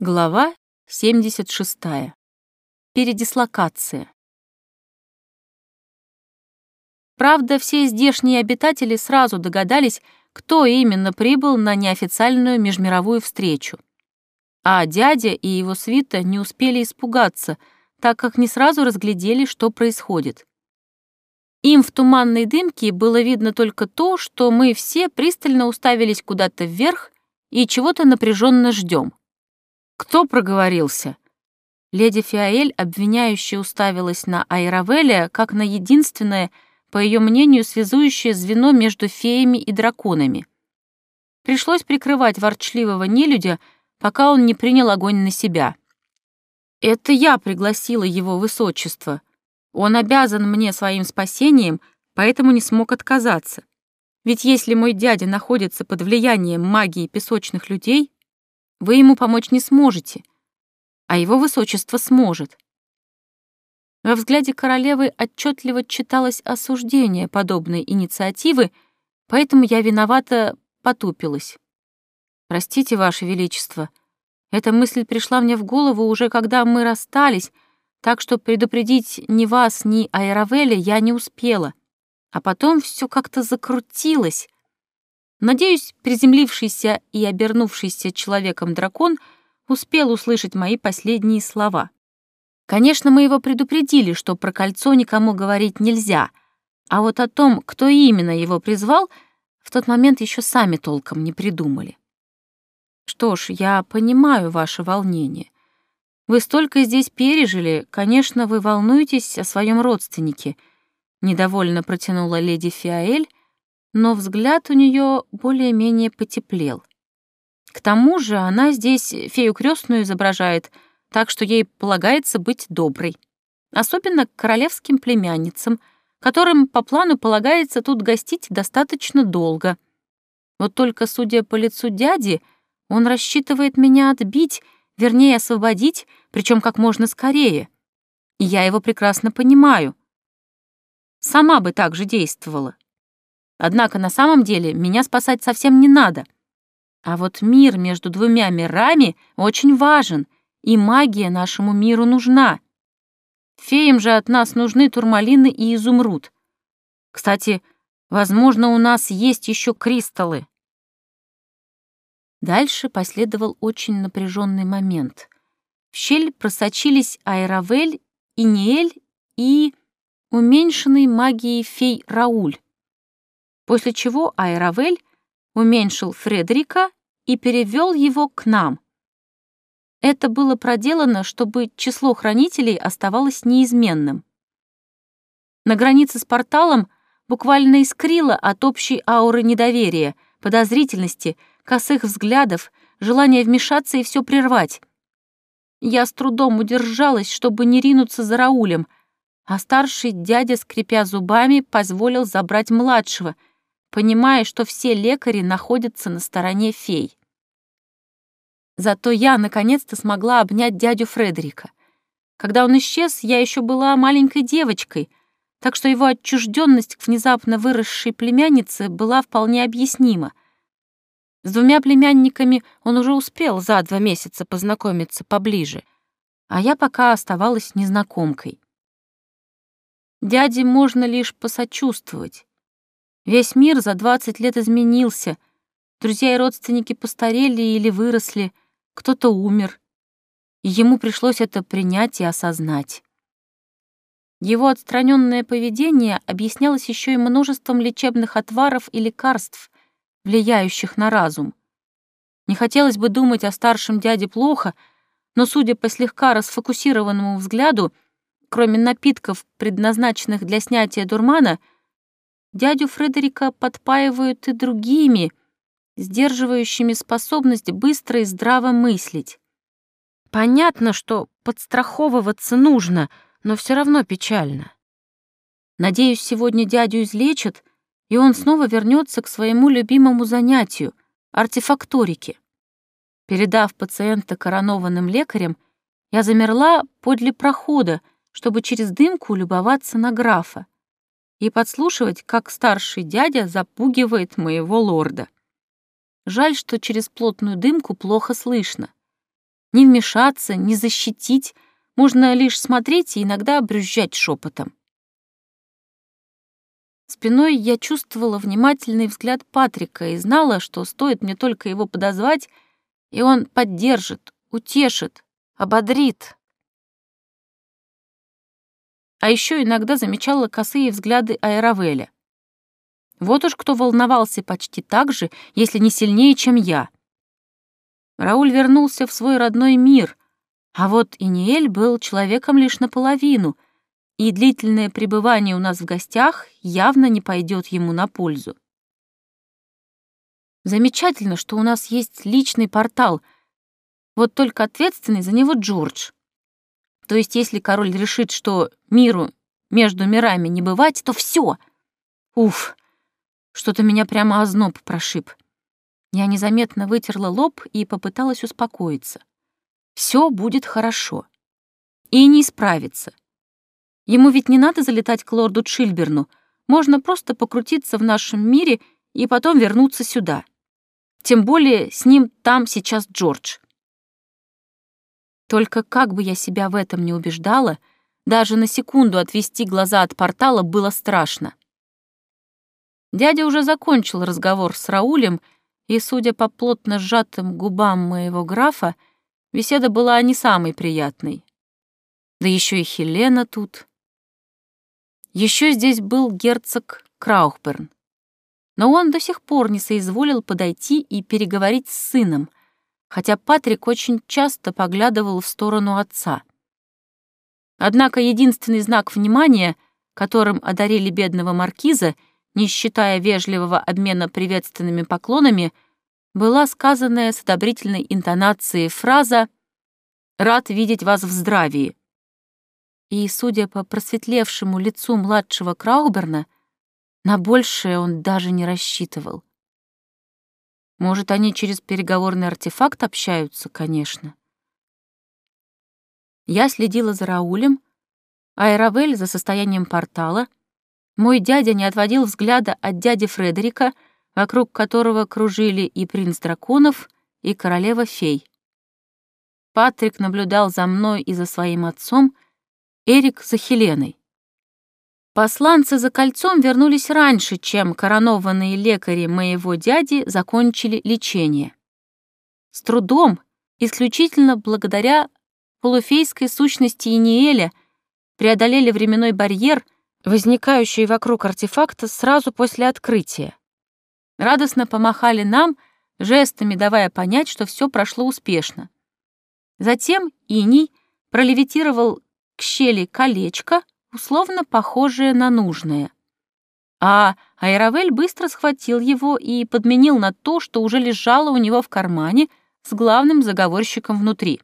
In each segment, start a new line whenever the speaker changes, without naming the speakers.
Глава 76. Передислокация. Правда, все здешние обитатели сразу догадались, кто именно прибыл на неофициальную межмировую встречу. А дядя и его свита не успели испугаться, так как не сразу разглядели, что происходит. Им в туманной дымке было видно только то, что мы все пристально уставились куда-то вверх и чего-то напряженно ждем. Кто проговорился? Леди Фиаэль обвиняюще уставилась на Айравеля как на единственное, по ее мнению, связующее звено между феями и драконами. Пришлось прикрывать ворчливого нелюдя, пока он не принял огонь на себя. «Это я пригласила его высочество. Он обязан мне своим спасением, поэтому не смог отказаться. Ведь если мой дядя находится под влиянием магии песочных людей, вы ему помочь не сможете, а его высочество сможет. Во взгляде королевы отчетливо читалось осуждение подобной инициативы, поэтому я виновата потупилась. «Простите, Ваше Величество, эта мысль пришла мне в голову уже когда мы расстались, так что предупредить ни вас, ни Айравеля я не успела. А потом все как-то закрутилось, Надеюсь, приземлившийся и обернувшийся человеком дракон успел услышать мои последние слова. Конечно, мы его предупредили, что про кольцо никому говорить нельзя, а вот о том, кто именно его призвал, в тот момент еще сами толком не придумали. Что ж, я понимаю ваше волнение. Вы столько здесь пережили, конечно, вы волнуетесь о своем родственнике, недовольно протянула леди Фиаэль, но взгляд у нее более-менее потеплел. К тому же она здесь фею крестную изображает, так что ей полагается быть доброй. Особенно к королевским племянницам, которым по плану полагается тут гостить достаточно долго. Вот только, судя по лицу дяди, он рассчитывает меня отбить, вернее, освободить, причем как можно скорее. И я его прекрасно понимаю. Сама бы так же действовала. Однако на самом деле меня спасать совсем не надо. А вот мир между двумя мирами очень важен, и магия нашему миру нужна. Феям же от нас нужны турмалины и изумруд. Кстати, возможно, у нас есть еще кристаллы. Дальше последовал очень напряженный момент. В щель просочились Айравель, Иниэль и уменьшенный магией фей Рауль после чего Айравель уменьшил Фредерика и перевел его к нам. Это было проделано, чтобы число хранителей оставалось неизменным. На границе с порталом буквально искрило от общей ауры недоверия, подозрительности, косых взглядов, желания вмешаться и все прервать. Я с трудом удержалась, чтобы не ринуться за Раулем, а старший дядя, скрипя зубами, позволил забрать младшего — понимая, что все лекари находятся на стороне фей. Зато я наконец-то смогла обнять дядю Фредерика. Когда он исчез, я еще была маленькой девочкой, так что его отчужденность к внезапно выросшей племяннице была вполне объяснима. С двумя племянниками он уже успел за два месяца познакомиться поближе, а я пока оставалась незнакомкой. Дяде можно лишь посочувствовать. Весь мир за 20 лет изменился. Друзья и родственники постарели или выросли, кто-то умер. И ему пришлось это принять и осознать. Его отстраненное поведение объяснялось еще и множеством лечебных отваров и лекарств, влияющих на разум. Не хотелось бы думать о старшем дяде плохо, но, судя по слегка расфокусированному взгляду, кроме напитков, предназначенных для снятия дурмана — Дядю Фредерика подпаивают и другими, сдерживающими способность быстро и здраво мыслить. Понятно, что подстраховываться нужно, но все равно печально. Надеюсь, сегодня дядю излечат, и он снова вернется к своему любимому занятию — артефакторике. Передав пациента коронованным лекарям, я замерла подле прохода, чтобы через дымку любоваться на графа и подслушивать, как старший дядя запугивает моего лорда. Жаль, что через плотную дымку плохо слышно. Не вмешаться, не защитить, можно лишь смотреть и иногда брюзжать шепотом. Спиной я чувствовала внимательный взгляд Патрика и знала, что стоит мне только его подозвать, и он поддержит, утешит, ободрит. А еще иногда замечала косые взгляды Аэровеля. Вот уж кто волновался почти так же, если не сильнее, чем я. Рауль вернулся в свой родной мир, а вот Иниэль был человеком лишь наполовину, и длительное пребывание у нас в гостях явно не пойдет ему на пользу. Замечательно, что у нас есть личный портал, вот только ответственный за него Джордж. То есть, если король решит, что миру между мирами не бывать, то все. Уф, что-то меня прямо озноб прошиб. Я незаметно вытерла лоб и попыталась успокоиться. Все будет хорошо. И не исправится. Ему ведь не надо залетать к лорду Чильберну. Можно просто покрутиться в нашем мире и потом вернуться сюда. Тем более с ним там сейчас Джордж. Только как бы я себя в этом не убеждала, даже на секунду отвести глаза от портала было страшно. Дядя уже закончил разговор с Раулем, и, судя по плотно сжатым губам моего графа, беседа была не самой приятной. Да еще и Хелена тут. Еще здесь был герцог Краухберн. Но он до сих пор не соизволил подойти и переговорить с сыном, хотя Патрик очень часто поглядывал в сторону отца. Однако единственный знак внимания, которым одарили бедного маркиза — не считая вежливого обмена приветственными поклонами, была сказанная с одобрительной интонацией фраза «Рад видеть вас в здравии». И, судя по просветлевшему лицу младшего Крауберна, на большее он даже не рассчитывал. Может, они через переговорный артефакт общаются, конечно. Я следила за Раулем, а Эравель за состоянием портала — мой дядя не отводил взгляда от дяди Фредерика, вокруг которого кружили и принц драконов, и королева фей. Патрик наблюдал за мной и за своим отцом, Эрик за Хеленой. Посланцы за кольцом вернулись раньше, чем коронованные лекари моего дяди закончили лечение. С трудом, исключительно благодаря полуфейской сущности Иниэля, преодолели временной барьер — возникающие вокруг артефакта сразу после открытия. Радостно помахали нам, жестами давая понять, что все прошло успешно. Затем Иний пролевитировал к щели колечко, условно похожее на нужное. А Айравель быстро схватил его и подменил на то, что уже лежало у него в кармане с главным заговорщиком внутри.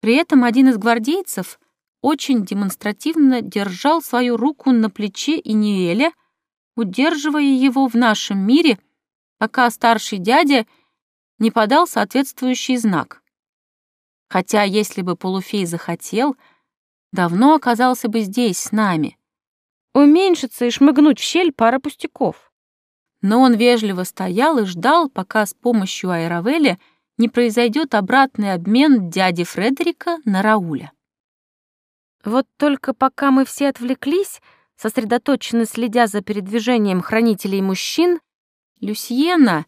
При этом один из гвардейцев очень демонстративно держал свою руку на плече Иниэля, удерживая его в нашем мире, пока старший дядя не подал соответствующий знак. Хотя, если бы полуфей захотел, давно оказался бы здесь с нами. Уменьшиться и шмыгнуть в щель пара пустяков. Но он вежливо стоял и ждал, пока с помощью Айравеля не произойдет обратный обмен дяди Фредерика на Рауля. Вот только пока мы все отвлеклись, сосредоточенно следя за передвижением хранителей мужчин, Люсьена,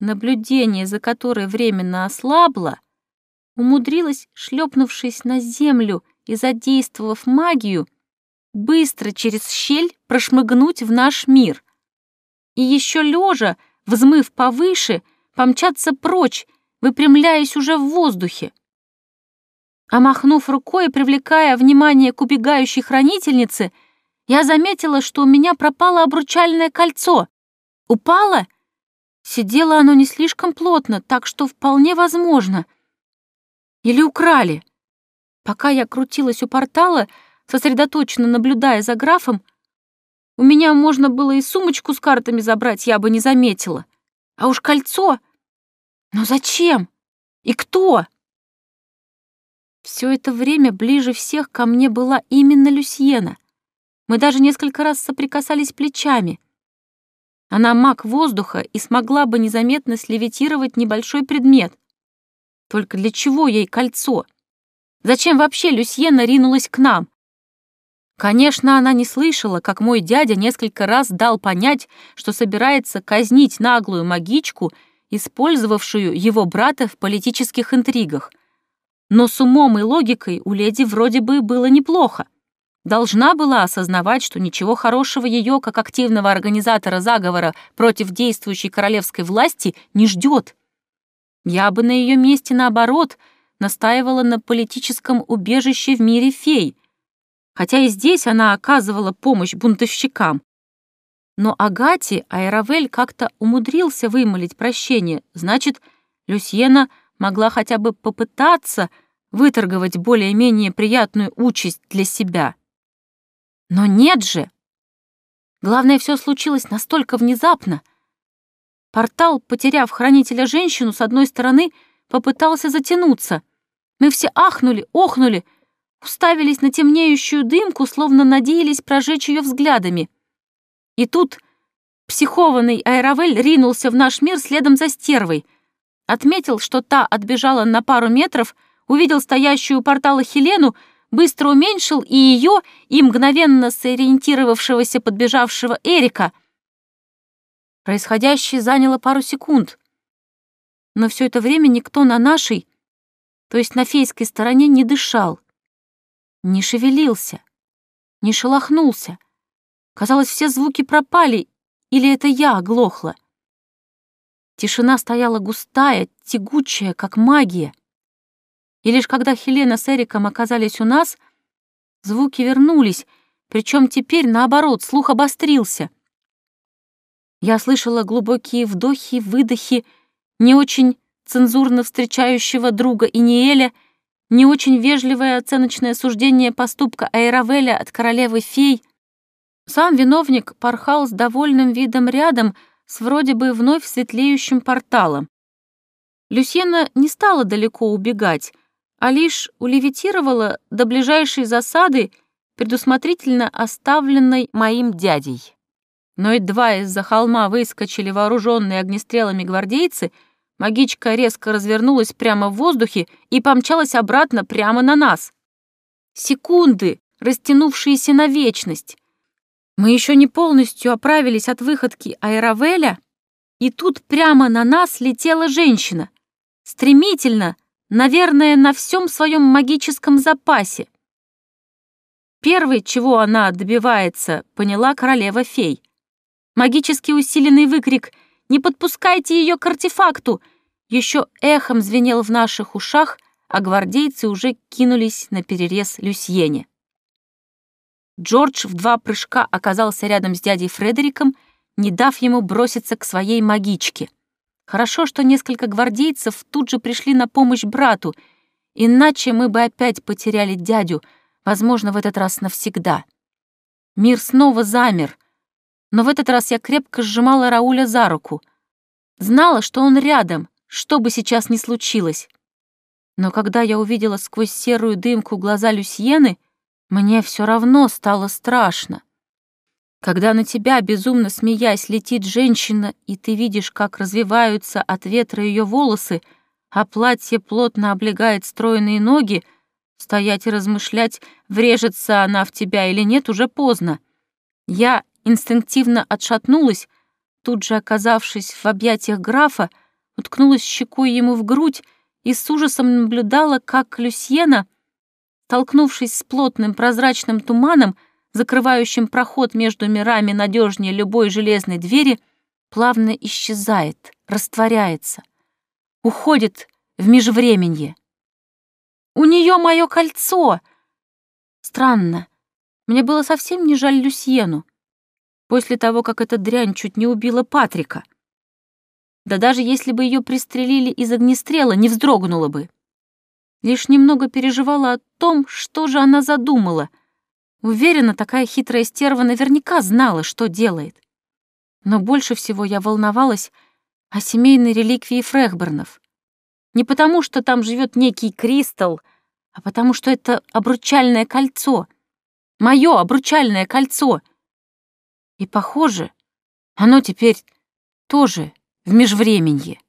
наблюдение за которой временно ослабло, умудрилась, шлепнувшись на землю и задействовав магию, быстро через щель прошмыгнуть в наш мир. И еще лежа, взмыв повыше, помчаться прочь, выпрямляясь уже в воздухе. А махнув рукой, привлекая внимание к убегающей хранительнице, я заметила, что у меня пропало обручальное кольцо. Упало? Сидело оно не слишком плотно, так что вполне возможно. Или украли. Пока я крутилась у портала, сосредоточенно наблюдая за графом, у меня можно было и сумочку с картами забрать, я бы не заметила. А уж кольцо... Но зачем? И кто? Все это время ближе всех ко мне была именно Люсьена. Мы даже несколько раз соприкасались плечами. Она маг воздуха и смогла бы незаметно слевитировать небольшой предмет. Только для чего ей кольцо? Зачем вообще Люсьена ринулась к нам? Конечно, она не слышала, как мой дядя несколько раз дал понять, что собирается казнить наглую магичку, использовавшую его брата в политических интригах. Но с умом и логикой у леди вроде бы было неплохо. Должна была осознавать, что ничего хорошего ее, как активного организатора заговора против действующей королевской власти, не ждет. Я бы на ее месте, наоборот, настаивала на политическом убежище в мире фей, хотя и здесь она оказывала помощь бунтовщикам. Но Агате Айравель как-то умудрился вымолить прощение, значит, Люсьена могла хотя бы попытаться выторговать более-менее приятную участь для себя. Но нет же! Главное, все случилось настолько внезапно — Портал, потеряв хранителя женщину, с одной стороны, попытался затянуться. Мы все ахнули, охнули, уставились на темнеющую дымку, словно надеялись прожечь ее взглядами. И тут психованный Айравель ринулся в наш мир следом за стервой. Отметил, что та отбежала на пару метров, увидел стоящую у портала Хелену, быстро уменьшил и ее, и мгновенно сориентировавшегося подбежавшего Эрика — Происходящее заняло пару секунд. Но все это время никто на нашей, то есть на фейской стороне, не дышал, не шевелился, не шелохнулся. Казалось, все звуки пропали, или это я оглохла. Тишина стояла густая, тягучая, как магия. И лишь когда Хелена с Эриком оказались у нас, звуки вернулись, причем теперь, наоборот, слух обострился — я слышала глубокие вдохи, выдохи, не очень цензурно встречающего друга Иниэля, не очень вежливое оценочное суждение поступка Айравеля от королевы-фей. Сам виновник порхал с довольным видом рядом с вроде бы вновь светлеющим порталом. Люсьена не стала далеко убегать, а лишь улевитировала до ближайшей засады, предусмотрительно оставленной моим дядей. Но едва из-за холма выскочили вооруженные огнестрелами гвардейцы, магичка резко развернулась прямо в воздухе и помчалась обратно прямо на нас. Секунды, растянувшиеся на вечность. Мы еще не полностью оправились от выходки Айравеля, и тут прямо на нас летела женщина. Стремительно, наверное, на всем своем магическом запасе. Первой, чего она добивается, поняла королева-фей. Магически усиленный выкрик «Не подпускайте ее к артефакту!» еще эхом звенел в наших ушах, а гвардейцы уже кинулись на перерез Люсьене. Джордж в два прыжка оказался рядом с дядей Фредериком, не дав ему броситься к своей магичке. Хорошо, что несколько гвардейцев тут же пришли на помощь брату, иначе мы бы опять потеряли дядю, возможно, в этот раз навсегда. Мир снова замер — но в этот раз я крепко сжимала Рауля за руку. Знала, что он рядом, что бы сейчас ни случилось. Но когда я увидела сквозь серую дымку глаза Люсьены, мне все равно стало страшно. Когда на тебя, безумно смеясь, летит женщина, и ты видишь, как развиваются от ветра ее волосы, а платье плотно облегает стройные ноги, стоять и размышлять, врежется она в тебя или нет, уже поздно. Я инстинктивно отшатнулась, тут же оказавшись в объятиях графа, уткнулась щекой ему в грудь и с ужасом наблюдала, как Люсьена, толкнувшись с плотным прозрачным туманом, закрывающим проход между мирами надежнее любой железной двери, плавно исчезает, растворяется, уходит в межвременье. «У нее мое кольцо!» Странно, мне было совсем не жаль Люсьену после того, как эта дрянь чуть не убила Патрика. Да даже если бы ее пристрелили из огнестрела, не вздрогнула бы. Лишь немного переживала о том, что же она задумала. Уверена, такая хитрая стерва наверняка знала, что делает. Но больше всего я волновалась о семейной реликвии Фрехбернов. Не потому, что там живет некий кристалл, а потому что это обручальное кольцо. Мое обручальное кольцо — и, похоже, оно теперь тоже в межвременье.